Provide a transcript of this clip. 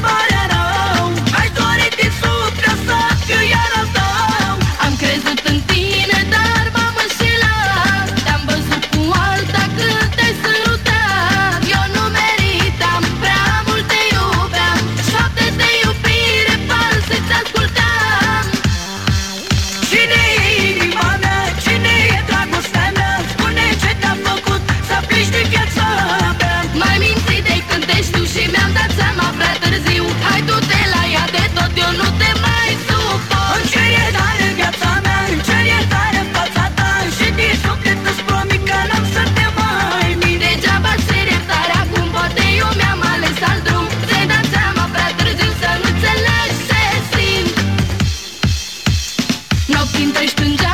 somebody Job din trei stânga